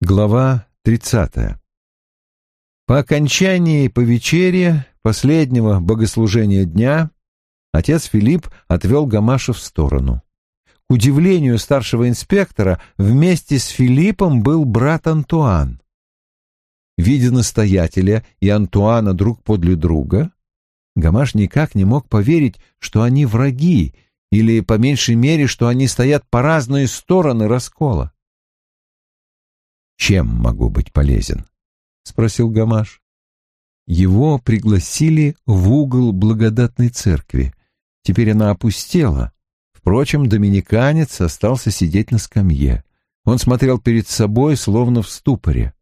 Глава 30. По окончании повечерия последнего богослужения дня отец Филипп отвел Гамаша в сторону. К удивлению старшего инспектора, вместе с Филиппом был брат Антуан. Видя настоятеля и Антуана друг подле друга, Гамаш никак не мог поверить, что они враги, или, по меньшей мере, что они стоят по разные стороны раскола. «Чем могу быть полезен?» — спросил Гамаш. Его пригласили в угол благодатной церкви. Теперь она опустела. Впрочем, доминиканец остался сидеть на скамье. Он смотрел перед собой, словно в ступоре.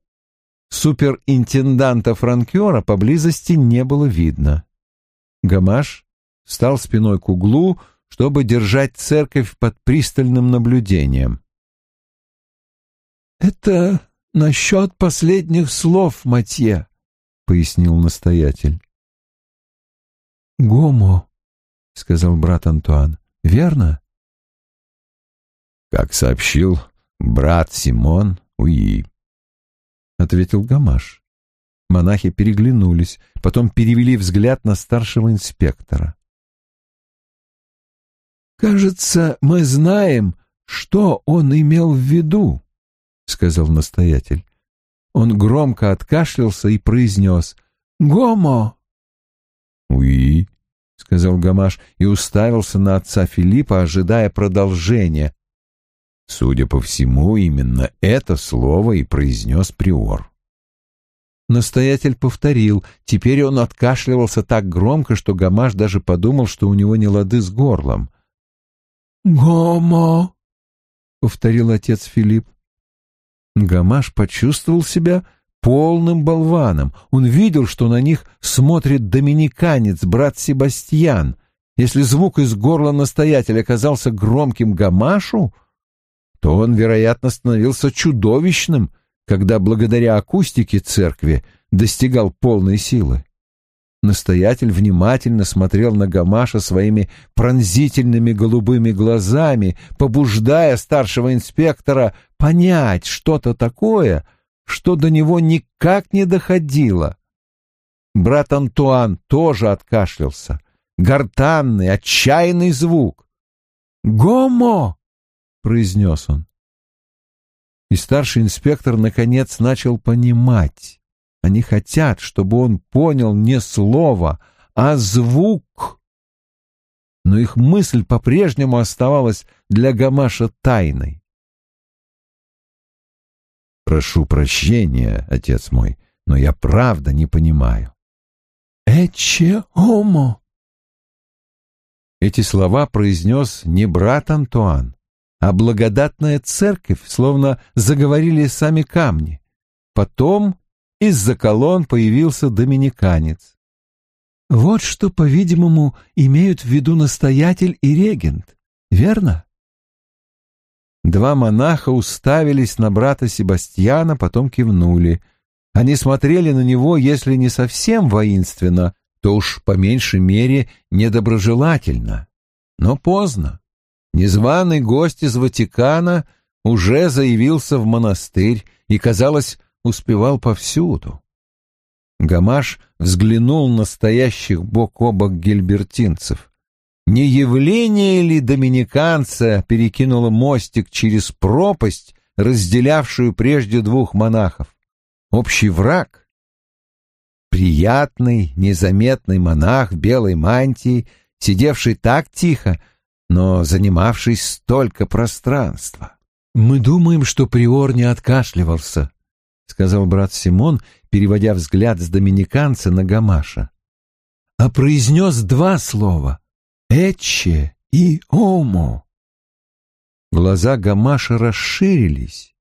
Суперинтенданта Франкера поблизости не было видно. Гамаш встал спиной к углу, чтобы держать церковь под пристальным наблюдением. «Это насчет последних слов, Матье», — пояснил настоятель. «Гомо», — сказал брат Антуан, — «верно?» «Как сообщил брат Симон, уи», — ответил Гамаш. Монахи переглянулись, потом перевели взгляд на старшего инспектора. «Кажется, мы знаем, что он имел в виду», — сказал настоятель. Он громко откашлялся и произнес «Гомо!» «Уи», — сказал Гамаш и уставился на отца Филиппа, ожидая продолжения. Судя по всему, именно это слово и произнес приор. Настоятель повторил. Теперь он откашливался так громко, что Гамаш даже подумал, что у него не лады с горлом. «Гомо!» — повторил отец Филипп. Гамаш почувствовал себя полным болваном. Он видел, что на них смотрит доминиканец, брат Себастьян. Если звук из горла настоятеля оказался громким Гамашу, то он, вероятно, становился чудовищным, когда благодаря акустике церкви достигал полной силы. Настоятель внимательно смотрел на Гамаша своими пронзительными голубыми глазами, побуждая старшего инспектора понять что-то такое, что до него никак не доходило. Брат Антуан тоже откашлялся. Гортанный, отчаянный звук. «Гомо!» — произнес он. И старший инспектор наконец начал понимать. Они хотят, чтобы он понял не слово, а звук. Но их мысль по-прежнему оставалась для Гамаша тайной. «Прошу прощения, отец мой, но я правда не понимаю». «Эче омо!» Эти слова произнес не брат Антуан, а благодатная церковь, словно заговорили сами камни. Потом из-за колонн появился доминиканец. Вот что, по-видимому, имеют в виду настоятель и регент, верно? Два монаха уставились на брата Себастьяна, потом кивнули. Они смотрели на него, если не совсем воинственно, то уж по меньшей мере недоброжелательно. Но поздно. Незваный гость из Ватикана уже заявился в монастырь и, казалось, успевал повсюду. Гамаш взглянул на стоящих бок о бок гильбертинцев. Не явление ли доминиканца перекинуло мостик через пропасть, разделявшую прежде двух монахов? Общий враг? Приятный, незаметный монах в белой мантии, сидевший так тихо, но занимавший столько пространства. Мы думаем, что приор не откашливался, — сказал брат Симон, переводя взгляд с доминиканца на Гамаша. «А произнес два слова — «эче» и «омо». Глаза Гамаша расширились.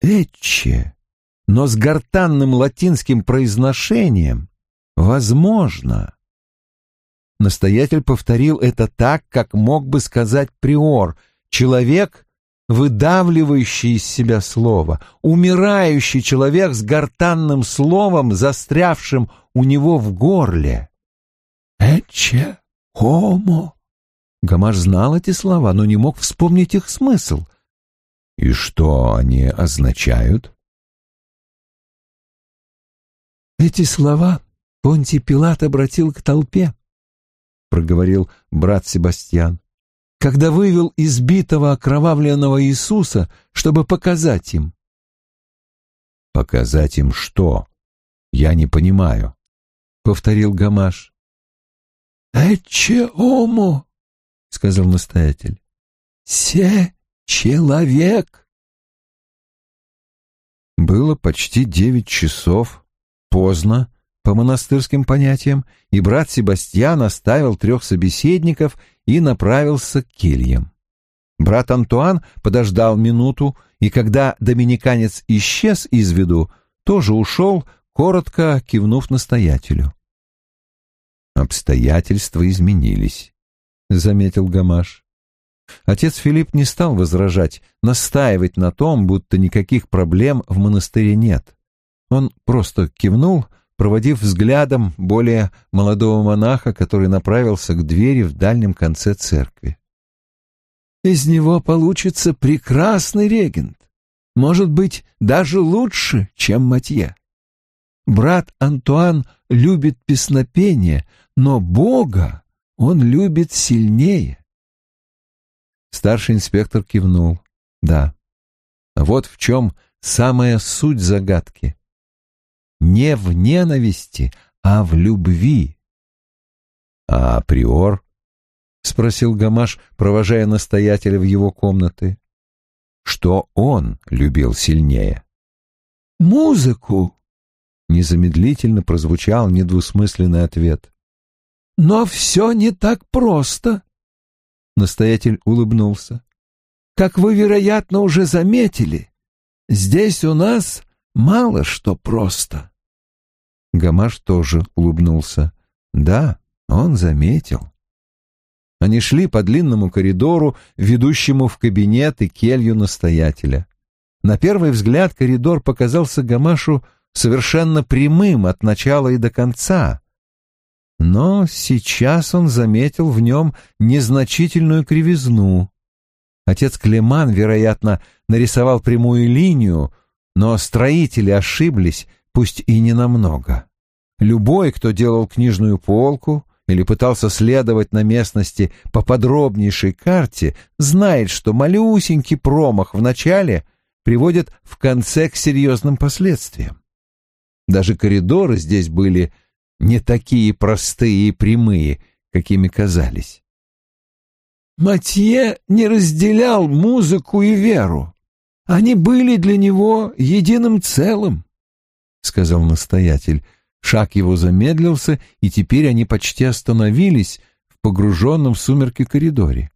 «Эче», но с гортанным латинским произношением «возможно». Настоятель повторил это так, как мог бы сказать приор. Человек, выдавливающий из себя слово, умирающий человек с гортанным словом, застрявшим у него в горле. «Эче хомо!» Гамаш знал эти слова, но не мог вспомнить их смысл. «И что они означают?» «Эти слова Понтий Пилат обратил к толпе», — проговорил брат Себастьян когда вывел избитого окровавленного Иисуса, чтобы показать им. «Показать им что? Я не понимаю», — повторил Гамаш. «Эче омо», — сказал настоятель, — «се человек». Было почти девять часов, поздно, по монастырским понятиям, и брат Себастьян оставил трех собеседников и направился к кельям. Брат Антуан подождал минуту, и когда доминиканец исчез из виду, тоже ушел, коротко кивнув настоятелю. «Обстоятельства изменились», — заметил Гамаш. Отец Филипп не стал возражать, настаивать на том, будто никаких проблем в монастыре нет. Он просто кивнул, проводив взглядом более молодого монаха, который направился к двери в дальнем конце церкви. «Из него получится прекрасный регент, может быть, даже лучше, чем Матье. Брат Антуан любит песнопение, но Бога он любит сильнее». Старший инспектор кивнул. «Да, вот в чем самая суть загадки не в ненависти, а в любви. — А приор? — спросил Гамаш, провожая настоятеля в его комнаты. — Что он любил сильнее? — Музыку. Незамедлительно прозвучал недвусмысленный ответ. — Но все не так просто. Настоятель улыбнулся. — Как вы, вероятно, уже заметили, здесь у нас мало что просто. Гамаш тоже улыбнулся. Да, он заметил. Они шли по длинному коридору, ведущему в кабинет и келью настоятеля. На первый взгляд коридор показался Гамашу совершенно прямым от начала и до конца. Но сейчас он заметил в нем незначительную кривизну. Отец Клеман, вероятно, нарисовал прямую линию, но строители ошиблись, пусть и не намного. Любой, кто делал книжную полку или пытался следовать на местности по подробнейшей карте, знает, что малюсенький промах в начале приводит в конце к серьезным последствиям. Даже коридоры здесь были не такие простые и прямые, какими казались. Матье не разделял музыку и веру. Они были для него единым целым, — сказал настоятель. Шаг его замедлился, и теперь они почти остановились в погруженном в сумерки коридоре.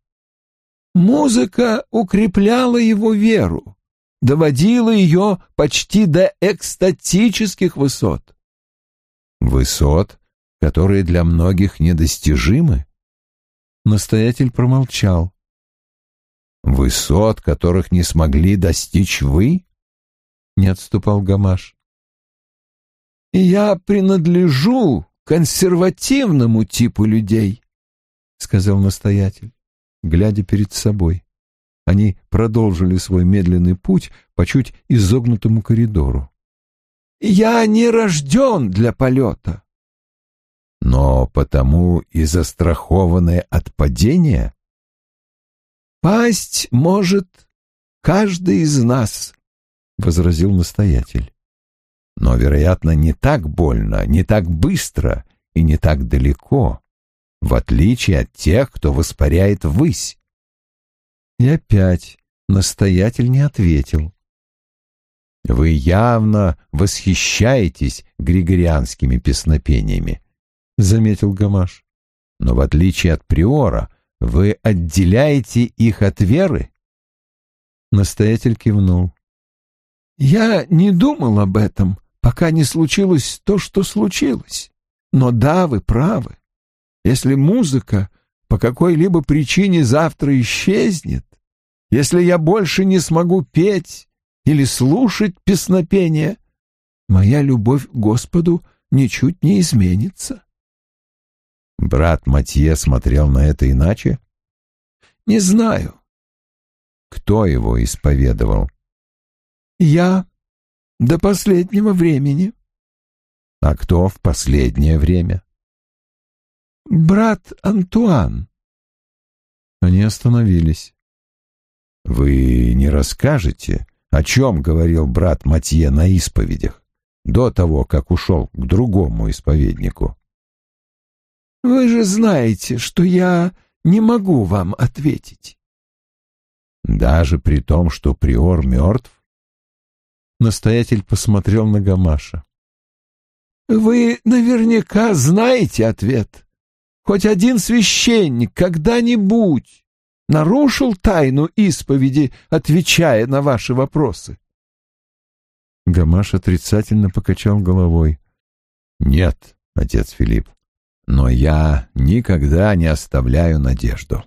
Музыка укрепляла его веру, доводила ее почти до экстатических высот. Высот, которые для многих недостижимы? Настоятель промолчал. Высот, которых не смогли достичь вы? Не отступал Гамаш. «Я принадлежу консервативному типу людей», — сказал настоятель, глядя перед собой. Они продолжили свой медленный путь по чуть изогнутому коридору. «Я не рожден для полета». «Но потому и застрахованы от падения?» «Пасть может каждый из нас», — возразил настоятель. «Но, вероятно, не так больно, не так быстро и не так далеко, в отличие от тех, кто воспаряет ввысь». И опять настоятель не ответил. «Вы явно восхищаетесь григорианскими песнопениями», — заметил Гамаш. «Но в отличие от приора, вы отделяете их от веры?» Настоятель кивнул. «Я не думал об этом, пока не случилось то, что случилось. Но да, вы правы. Если музыка по какой-либо причине завтра исчезнет, если я больше не смогу петь или слушать песнопение, моя любовь к Господу ничуть не изменится. Брат Матье смотрел на это иначе? Не знаю. Кто его исповедовал? Я до последнего времени. А кто в последнее время? Брат Антуан. Они остановились. Вы не расскажете, о чем говорил брат Матье на исповедях, до того, как ушел к другому исповеднику? Вы же знаете, что я не могу вам ответить. Даже при том, что приор мертв? Настоятель посмотрел на Гамаша. Вы наверняка знаете ответ. Хоть один священник когда-нибудь нарушил тайну исповеди, отвечая на ваши вопросы? Гамаш отрицательно покачал головой. «Нет, отец Филипп, но я никогда не оставляю надежду».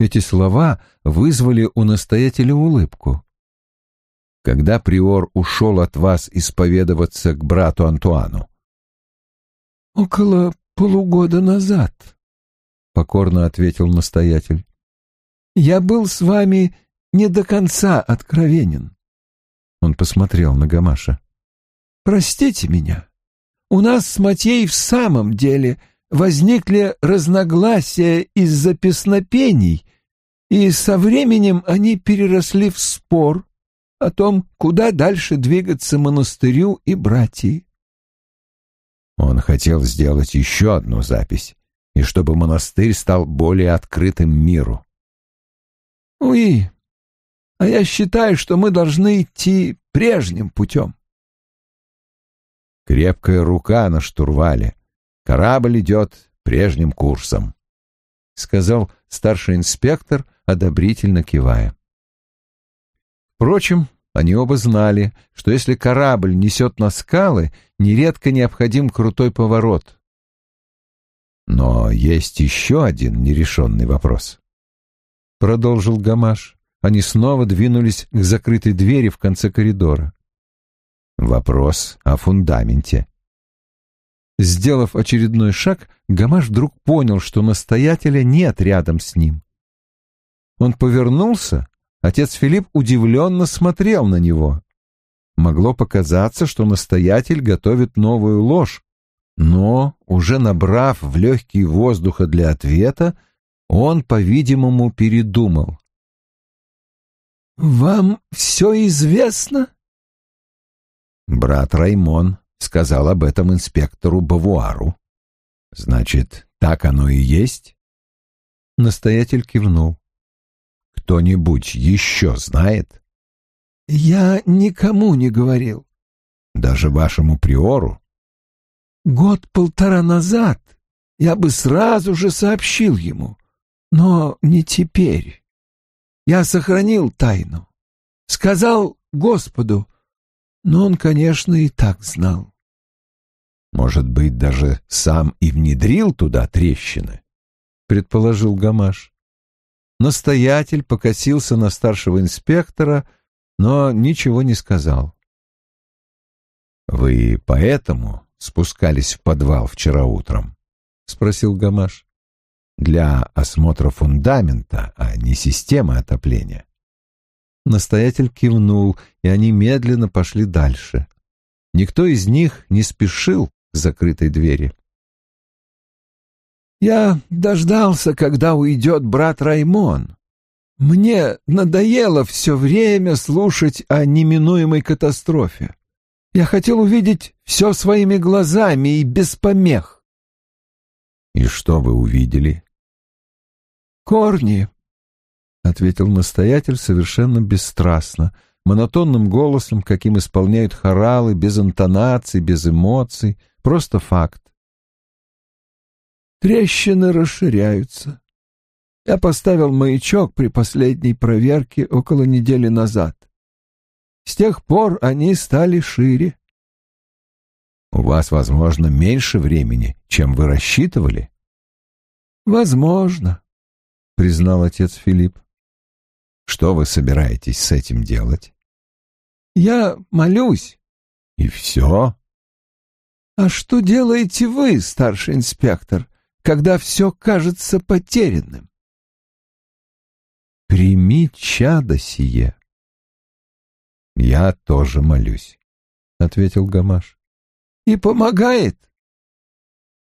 Эти слова вызвали у настоятеля улыбку. «Когда приор ушел от вас исповедоваться к брату Антуану?» «Около полугода назад», — покорно ответил настоятель. «Я был с вами не до конца откровенен». Он посмотрел на Гамаша. «Простите меня. У нас с Матей в самом деле возникли разногласия из-за песнопений, и со временем они переросли в спор о том, куда дальше двигаться монастырю и братьи. Он хотел сделать еще одну запись, и чтобы монастырь стал более открытым миру. «Уи, а я считаю, что мы должны идти прежним путем». Крепкая рука на штурвале. Корабль идет прежним курсом, — сказал старший инспектор, одобрительно кивая. Впрочем, они оба знали, что если корабль несет на скалы, нередко необходим крутой поворот. Но есть еще один нерешенный вопрос. Продолжил Гамаш. Они снова двинулись к закрытой двери в конце коридора. Вопрос о фундаменте. Сделав очередной шаг, Гамаш вдруг понял, что настоятеля нет рядом с ним. Он повернулся Отец Филипп удивленно смотрел на него. Могло показаться, что настоятель готовит новую ложь, но, уже набрав в легкий воздуха для ответа, он, по-видимому, передумал. «Вам все известно?» Брат Раймон сказал об этом инспектору Бавуару. «Значит, так оно и есть?» Настоятель кивнул кто-нибудь еще знает? Я никому не говорил. Даже вашему приору? Год-полтора назад я бы сразу же сообщил ему, но не теперь. Я сохранил тайну. Сказал Господу, но он, конечно, и так знал. Может быть, даже сам и внедрил туда трещины? Предположил Гамаш. Настоятель покосился на старшего инспектора, но ничего не сказал. «Вы поэтому спускались в подвал вчера утром?» — спросил Гамаш. «Для осмотра фундамента, а не системы отопления». Настоятель кивнул, и они медленно пошли дальше. Никто из них не спешил к закрытой двери. Я дождался, когда уйдет брат Раймон. Мне надоело все время слушать о неминуемой катастрофе. Я хотел увидеть все своими глазами и без помех. И что вы увидели? Корни, — ответил настоятель совершенно бесстрастно, монотонным голосом, каким исполняют хоралы, без интонаций, без эмоций, просто факт. Трещины расширяются. Я поставил маячок при последней проверке около недели назад. С тех пор они стали шире. У вас, возможно, меньше времени, чем вы рассчитывали? Возможно, признал отец Филипп. Что вы собираетесь с этим делать? Я молюсь. И все? А что делаете вы, старший инспектор, когда все кажется потерянным. Прими чадо сие. Я тоже молюсь, — ответил Гамаш. и помогает?»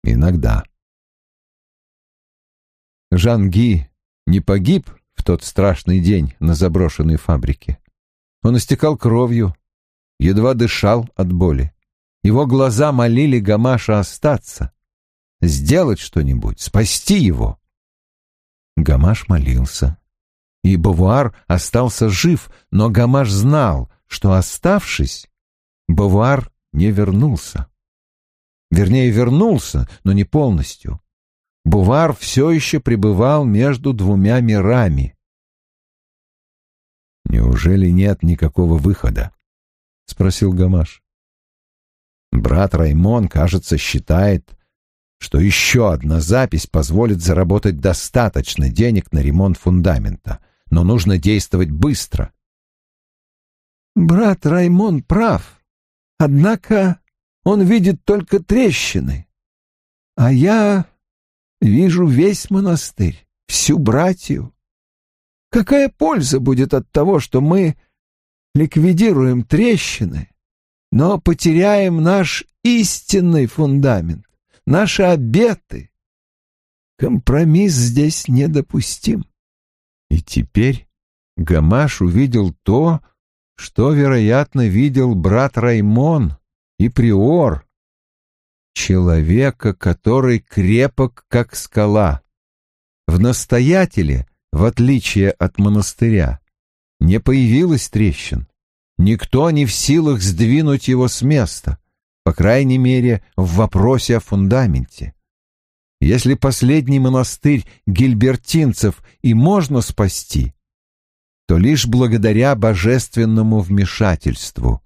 «Иногда». Жан Ги не погиб в тот страшный день на заброшенной фабрике. Он истекал кровью, едва дышал от боли. Его глаза молили Гамаша остаться, сделать что-нибудь, спасти его. Гамаш молился. И Бавуар остался жив, но Гамаш знал, что, оставшись, Бавуар не вернулся. Вернее, вернулся, но не полностью. Бувар все еще пребывал между двумя мирами. «Неужели нет никакого выхода?» — спросил Гамаш. «Брат Раймон, кажется, считает, что еще одна запись позволит заработать достаточно денег на ремонт фундамента, но нужно действовать быстро». «Брат Раймон прав, однако он видит только трещины, а я Вижу весь монастырь, всю братью. Какая польза будет от того, что мы ликвидируем трещины, но потеряем наш истинный фундамент, наши обеты? Компромисс здесь недопустим. И теперь Гамаш увидел то, что, вероятно, видел брат Раймон и Приор, человека, который крепок, как скала. В настоятеле, в отличие от монастыря, не появилось трещин. Никто не в силах сдвинуть его с места, по крайней мере, в вопросе о фундаменте. Если последний монастырь гильбертинцев и можно спасти, то лишь благодаря божественному вмешательству,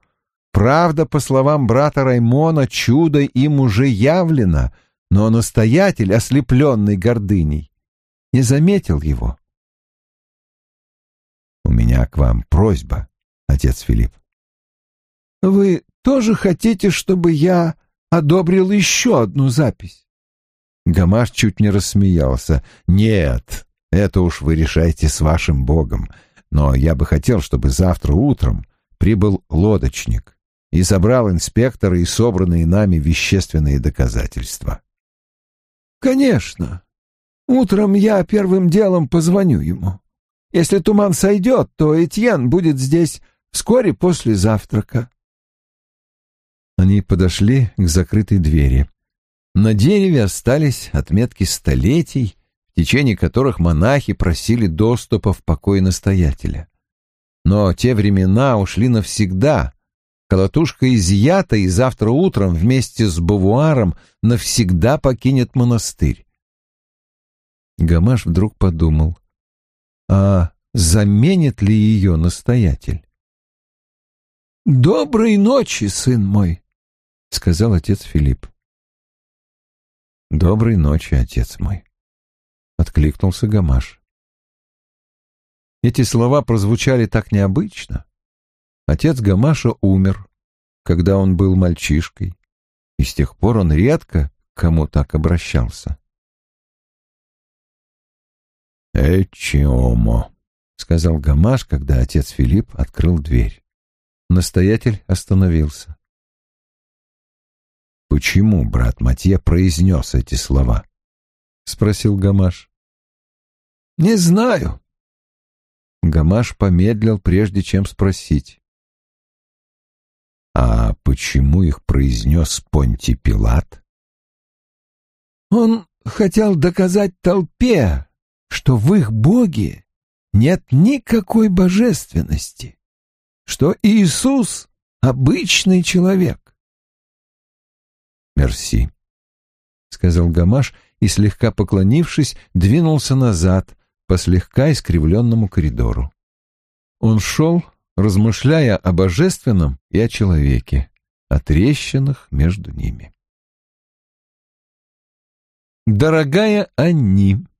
Правда, по словам брата Раймона, чудо им уже явлено, но настоятель, ослепленный гордыней, не заметил его. «У меня к вам просьба, отец Филипп». «Вы тоже хотите, чтобы я одобрил еще одну запись?» Гамаш чуть не рассмеялся. «Нет, это уж вы решаете с вашим богом, но я бы хотел, чтобы завтра утром прибыл лодочник и забрал инспектора и собранные нами вещественные доказательства. «Конечно. Утром я первым делом позвоню ему. Если туман сойдет, то Этьен будет здесь вскоре после завтрака». Они подошли к закрытой двери. На дереве остались отметки столетий, в течение которых монахи просили доступа в покой настоятеля. Но те времена ушли навсегда, Колотушка изъята, и завтра утром вместе с Бавуаром навсегда покинет монастырь. Гамаш вдруг подумал, а заменит ли ее настоятель? «Доброй ночи, сын мой», — сказал отец Филипп. «Доброй ночи, отец мой», — откликнулся Гамаш. Эти слова прозвучали так необычно, Отец Гамаша умер, когда он был мальчишкой, и с тех пор он редко к кому так обращался. «Эчиомо», — сказал Гамаш, когда отец Филипп открыл дверь. Настоятель остановился. «Почему брат Матье произнес эти слова?» — спросил Гамаш. «Не знаю». Гамаш помедлил, прежде чем спросить. А почему их произнес Понти Пилат? Он хотел доказать толпе, что в их боге нет никакой божественности, что Иисус — обычный человек. «Мерси», — сказал Гамаш и, слегка поклонившись, двинулся назад по слегка искривленному коридору. Он шел, размышляя о божественном и о человеке, о трещинах между ними. «Дорогая Анни», —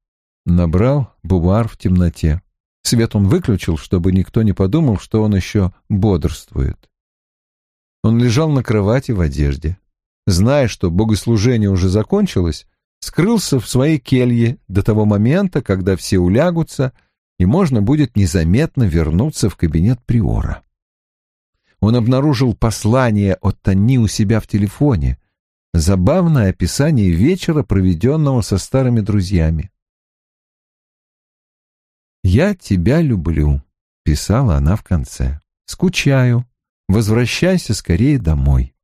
набрал Бувар в темноте. Свет он выключил, чтобы никто не подумал, что он еще бодрствует. Он лежал на кровати в одежде. Зная, что богослужение уже закончилось, скрылся в своей келье до того момента, когда все улягутся — и можно будет незаметно вернуться в кабинет приора. Он обнаружил послание от Танни у себя в телефоне. Забавное описание вечера, проведенного со старыми друзьями. «Я тебя люблю», — писала она в конце. «Скучаю. Возвращайся скорее домой».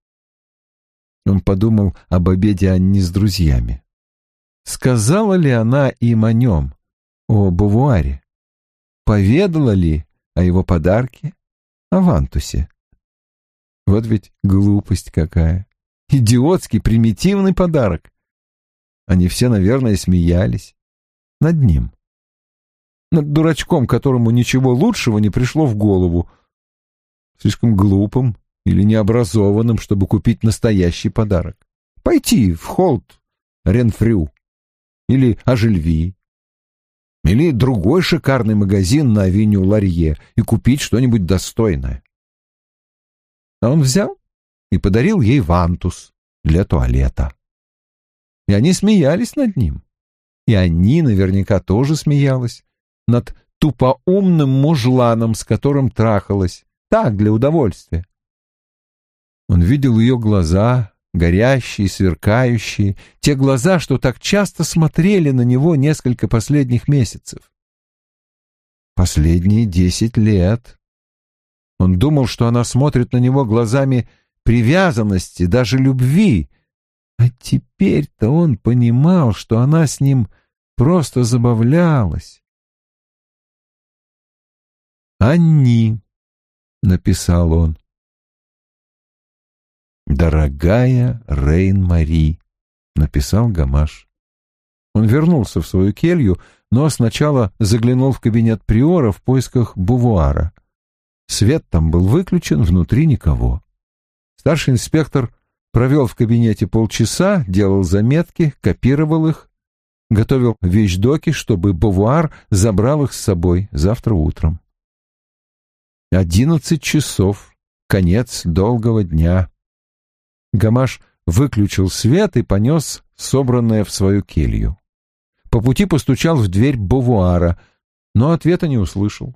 Он подумал об обеде Анни с друзьями. Сказала ли она им о нем, о Бувуаре? Поведала ли о его подарке, о Вантусе? Вот ведь глупость какая. Идиотский, примитивный подарок. Они все, наверное, смеялись. Над ним. Над дурачком, которому ничего лучшего не пришло в голову. Слишком глупым или необразованным, чтобы купить настоящий подарок. Пойти в холд Ренфрю или Ажельви или другой шикарный магазин на авеню Ларье и купить что-нибудь достойное. А он взял и подарил ей вантус для туалета. И они смеялись над ним. И они наверняка тоже смеялась над тупоумным мужланом, с которым трахалась, так, для удовольствия. Он видел ее глаза, горящие, сверкающие, те глаза, что так часто смотрели на него несколько последних месяцев. Последние десять лет. Он думал, что она смотрит на него глазами привязанности, даже любви, а теперь-то он понимал, что она с ним просто забавлялась. «Они», — написал он, «Дорогая Рейн-Мари», — написал Гамаш. Он вернулся в свою келью, но сначала заглянул в кабинет Приора в поисках бувуара. Свет там был выключен, внутри никого. Старший инспектор провел в кабинете полчаса, делал заметки, копировал их, готовил вещдоки, чтобы бувуар забрал их с собой завтра утром. Одиннадцать часов, конец долгого дня. Гамаш выключил свет и понес собранное в свою келью. По пути постучал в дверь бувуара, но ответа не услышал.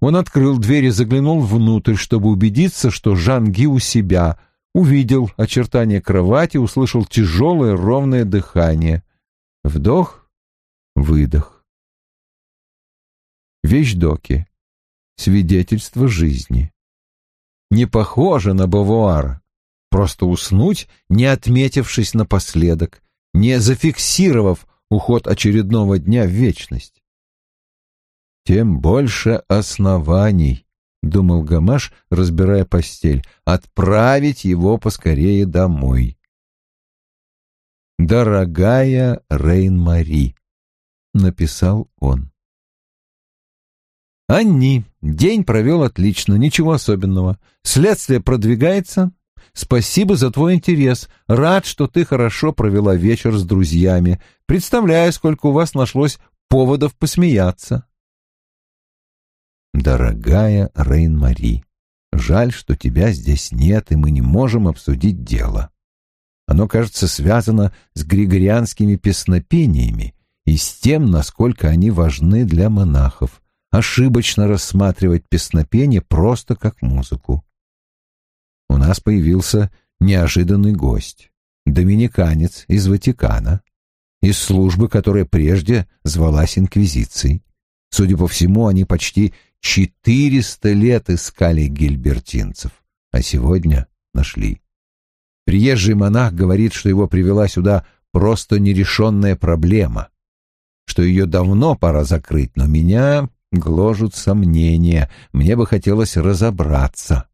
Он открыл дверь и заглянул внутрь, чтобы убедиться, что Жанги у себя, увидел очертания кровати, услышал тяжелое ровное дыхание. Вдох, выдох. Вещдоки. Свидетельство жизни. Не похоже на Бавуара. Просто уснуть, не отметившись напоследок, не зафиксировав уход очередного дня в вечность. Тем больше оснований, — думал Гамаш, разбирая постель, — отправить его поскорее домой. «Дорогая Рейн-Мари», — написал он. Анни. День провел отлично, ничего особенного. Следствие продвигается, Спасибо за твой интерес. Рад, что ты хорошо провела вечер с друзьями. Представляю, сколько у вас нашлось поводов посмеяться. Дорогая Рейн-Мари, жаль, что тебя здесь нет, и мы не можем обсудить дело. Оно, кажется, связано с григорианскими песнопениями и с тем, насколько они важны для монахов. Ошибочно рассматривать песнопение просто как музыку у нас появился неожиданный гость, доминиканец из Ватикана, из службы, которая прежде звалась Инквизицией. Судя по всему, они почти четыреста лет искали гильбертинцев, а сегодня нашли. Приезжий монах говорит, что его привела сюда просто нерешенная проблема, что ее давно пора закрыть, но меня гложут сомнения, мне бы хотелось разобраться.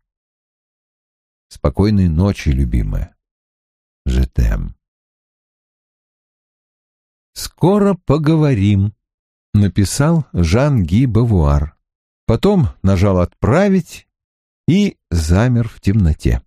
Спокойной ночи, любимая. Жетем. «Скоро поговорим», — написал Жан-Ги Бавуар. Потом нажал «Отправить» и замер в темноте.